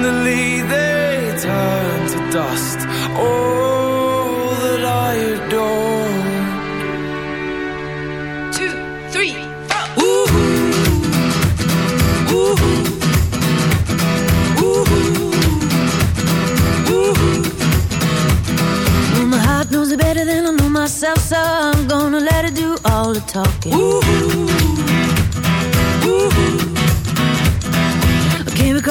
Suddenly they turn to dust. All that I adore. Two, three, four. Ooh. Ooh. Ooh. Ooh. Well, my heart knows it better than I know myself, so I'm gonna let it do all the talking. Ooh.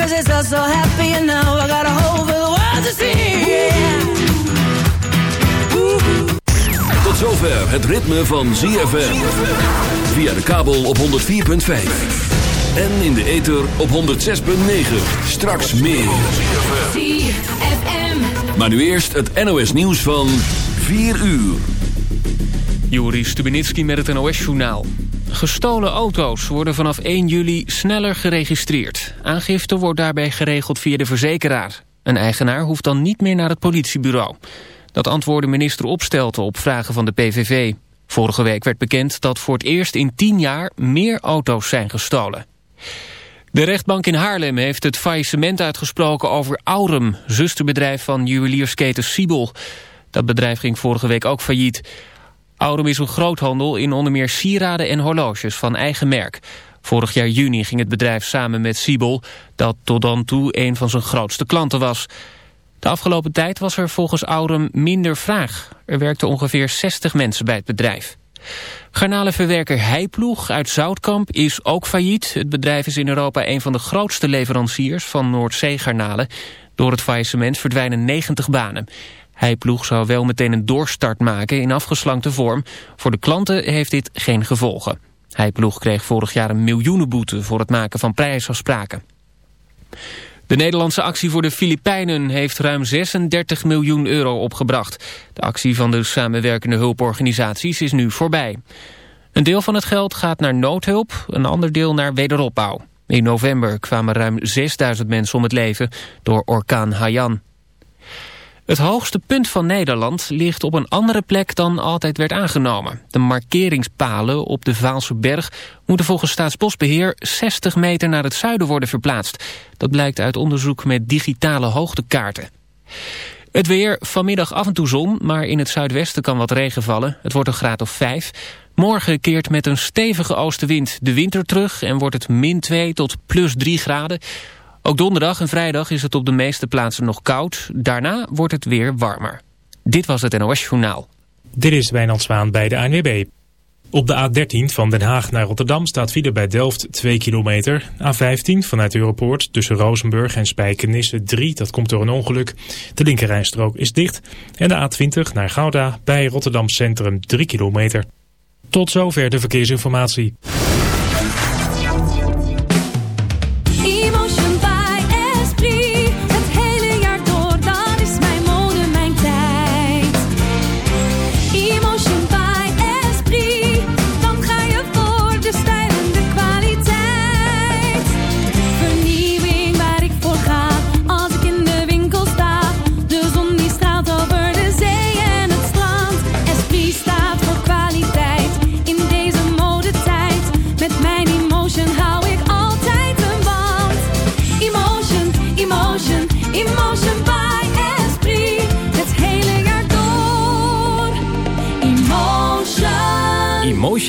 cause it's all so happy and now I got a hole for the world to see. Yeah. Tot zover het ritme van ZFM. Via de kabel op 104.5. En in de ether op 106.9. Straks meer. ZFM. Maar nu eerst het NOS nieuws van 4 uur. Juri Stubenitski met het NOS-journaal. Gestolen auto's worden vanaf 1 juli sneller geregistreerd. Aangifte wordt daarbij geregeld via de verzekeraar. Een eigenaar hoeft dan niet meer naar het politiebureau. Dat antwoordde minister Opstelten op vragen van de PVV. Vorige week werd bekend dat voor het eerst in 10 jaar meer auto's zijn gestolen. De rechtbank in Haarlem heeft het faillissement uitgesproken over Aurum, zusterbedrijf van juweliersketen Siebel. Dat bedrijf ging vorige week ook failliet. Aurum is een groothandel in onder meer sieraden en horloges van eigen merk. Vorig jaar juni ging het bedrijf samen met Siebel, dat tot dan toe een van zijn grootste klanten was. De afgelopen tijd was er volgens Aurum minder vraag. Er werkten ongeveer 60 mensen bij het bedrijf. Garnalenverwerker Heiploeg uit Zoutkamp is ook failliet. Het bedrijf is in Europa een van de grootste leveranciers van Noordzeegarnalen. Door het faillissement verdwijnen 90 banen. Heiploeg zou wel meteen een doorstart maken in afgeslankte vorm. Voor de klanten heeft dit geen gevolgen. Heiploeg kreeg vorig jaar een miljoenenboete voor het maken van prijsafspraken. De Nederlandse actie voor de Filipijnen heeft ruim 36 miljoen euro opgebracht. De actie van de samenwerkende hulporganisaties is nu voorbij. Een deel van het geld gaat naar noodhulp, een ander deel naar wederopbouw. In november kwamen ruim 6000 mensen om het leven door orkaan Haiyan. Het hoogste punt van Nederland ligt op een andere plek dan altijd werd aangenomen. De markeringspalen op de Vaalse berg moeten volgens Staatsbosbeheer 60 meter naar het zuiden worden verplaatst. Dat blijkt uit onderzoek met digitale hoogtekaarten. Het weer, vanmiddag af en toe zon, maar in het zuidwesten kan wat regen vallen. Het wordt een graad of 5. Morgen keert met een stevige oostenwind de winter terug en wordt het min 2 tot plus 3 graden. Ook donderdag en vrijdag is het op de meeste plaatsen nog koud. Daarna wordt het weer warmer. Dit was het NOS Journaal. Dit is Wijnand bij de ANWB. Op de A13 van Den Haag naar Rotterdam staat file bij Delft 2 kilometer. A15 vanuit Europoort tussen Rozenburg en Spijkenisse 3, dat komt door een ongeluk. De linkerrijstrook is dicht. En de A20 naar Gouda bij Rotterdam Centrum 3 kilometer. Tot zover de verkeersinformatie.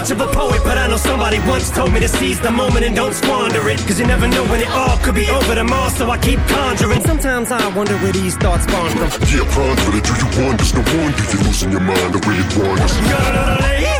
much of a poet, but I know somebody once told me to seize the moment and don't squander it. Cause you never know when it all could be over tomorrow, so I keep conjuring. Sometimes I wonder where these thoughts spawn from. Yeah, ponder it, do you wonder? No wonder you're losing your mind the way it wanders.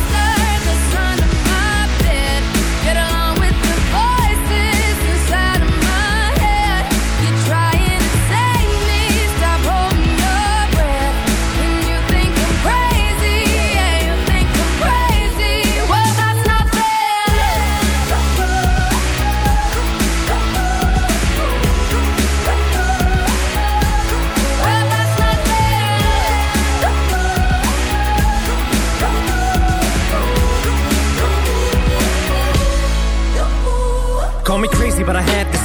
but I had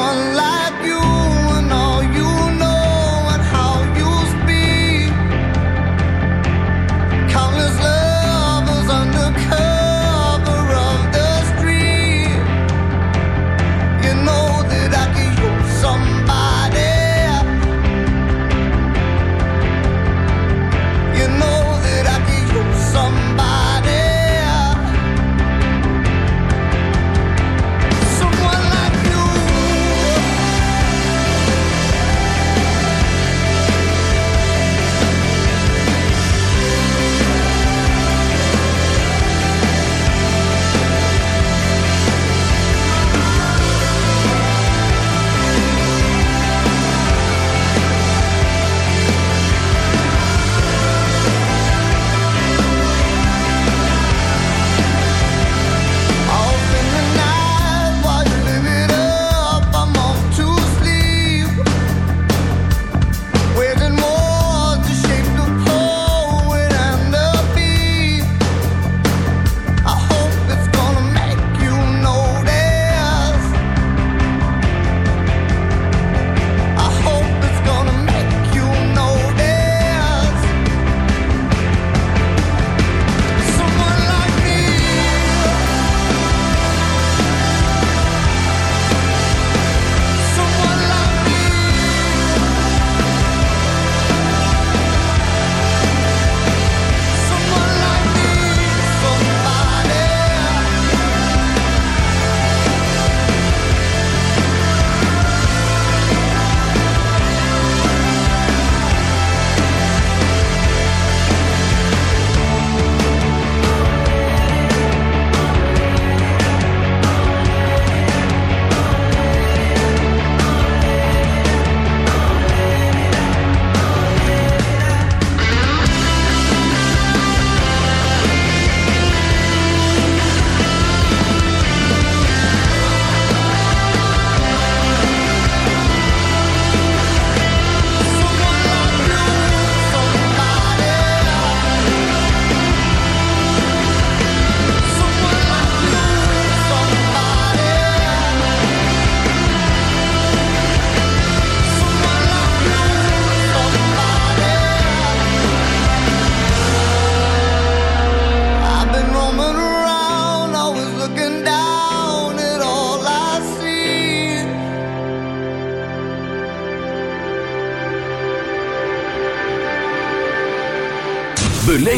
one life.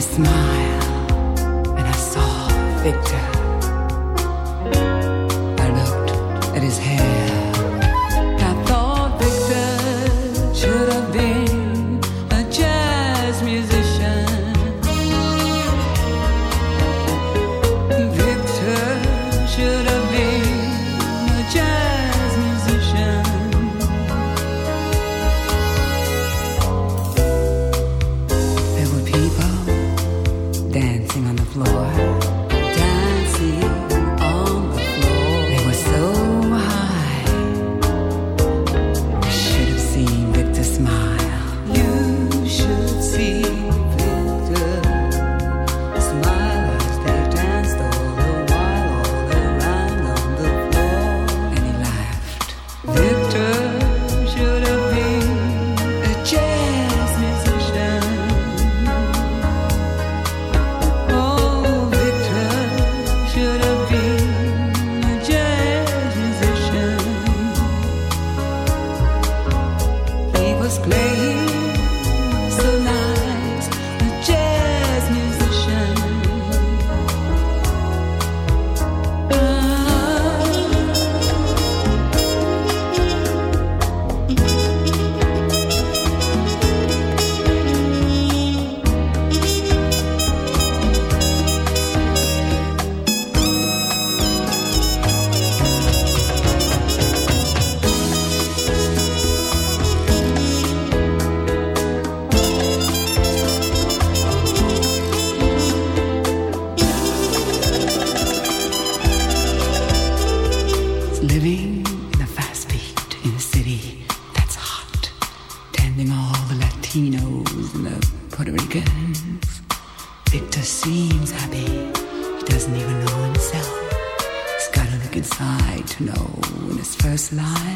Smile and I saw Victor. living in a fast beat in a city that's hot, tending all the Latinos and the Puerto Ricans. Victor seems happy, he doesn't even know himself. He's gotta look inside to know when his first lie.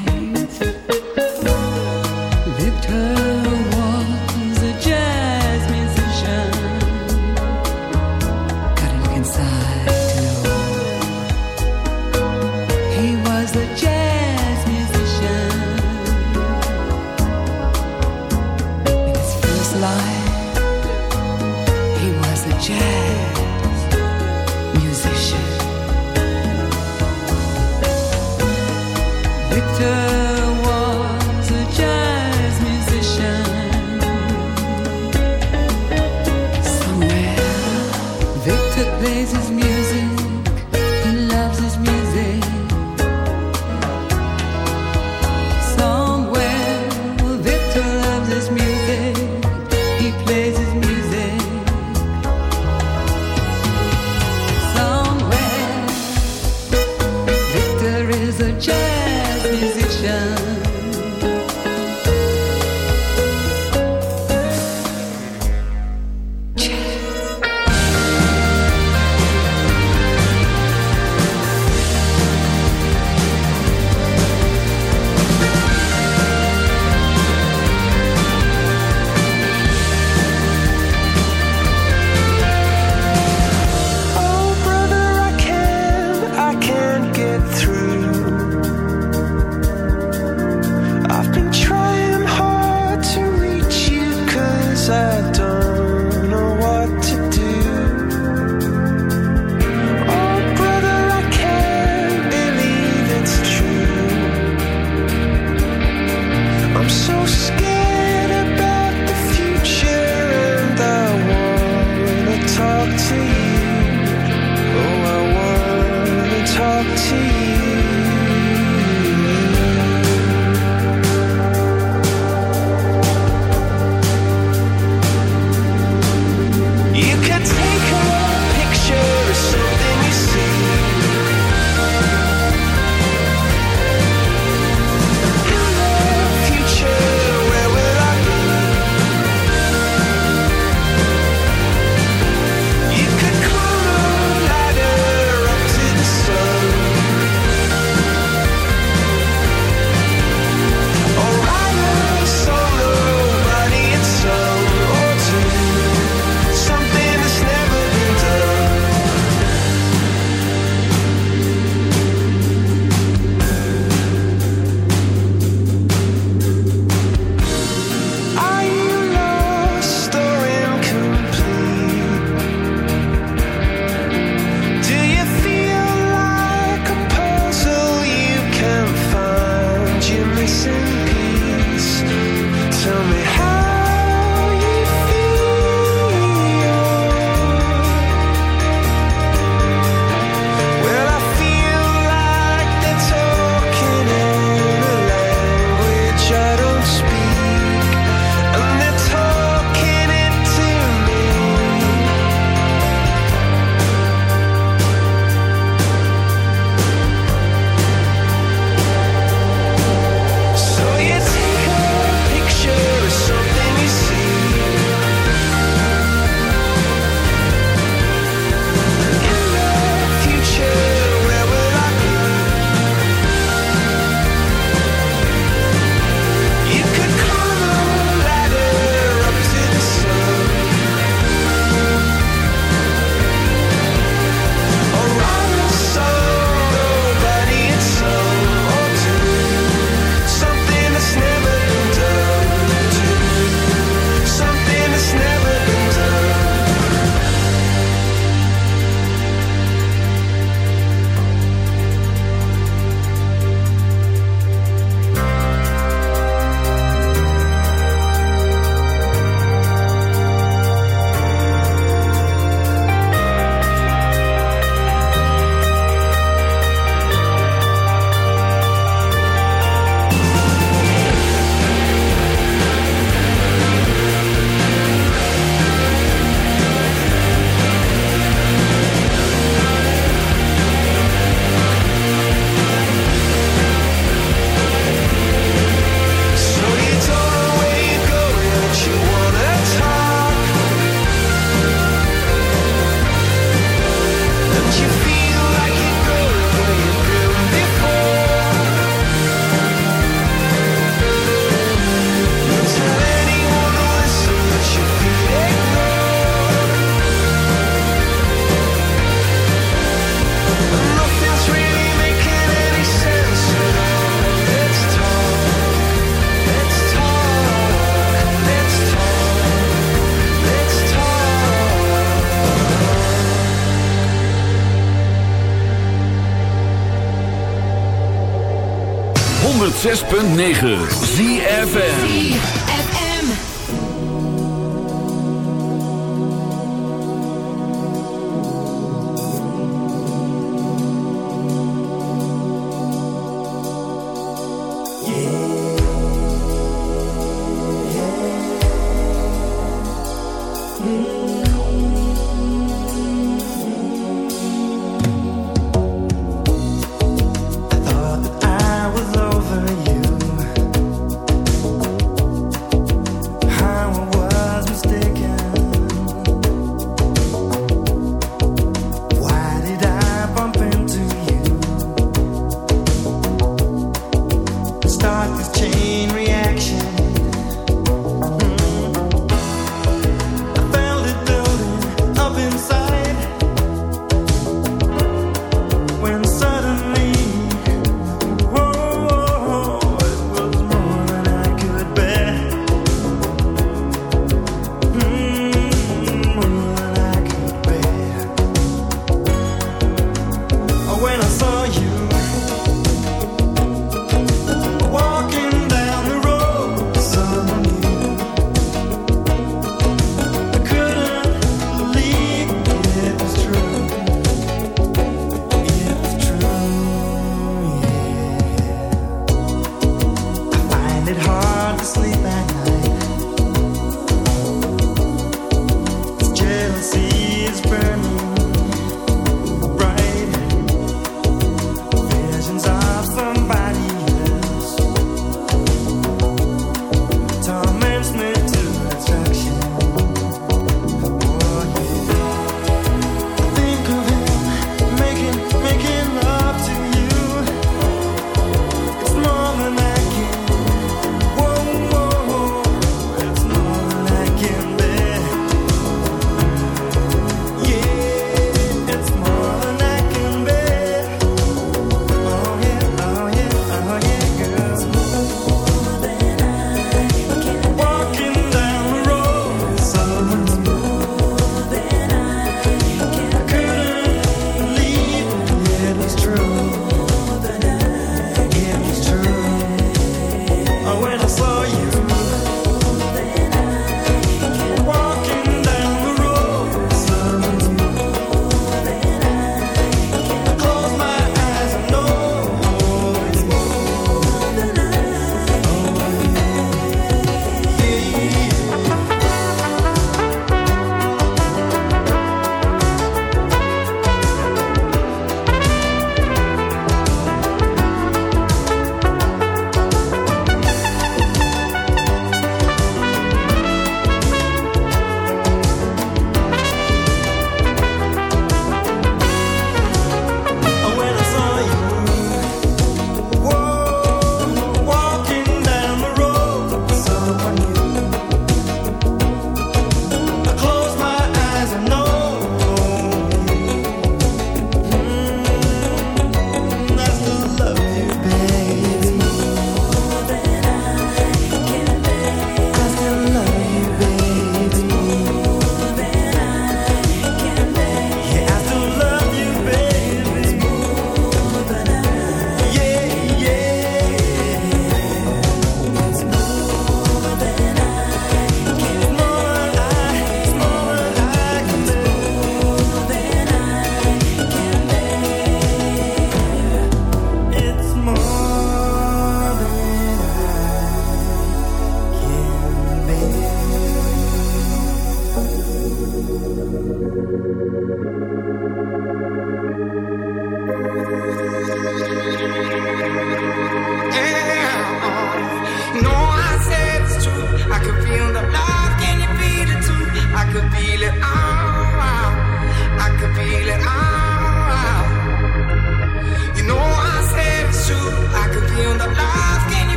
106.9 ZFM.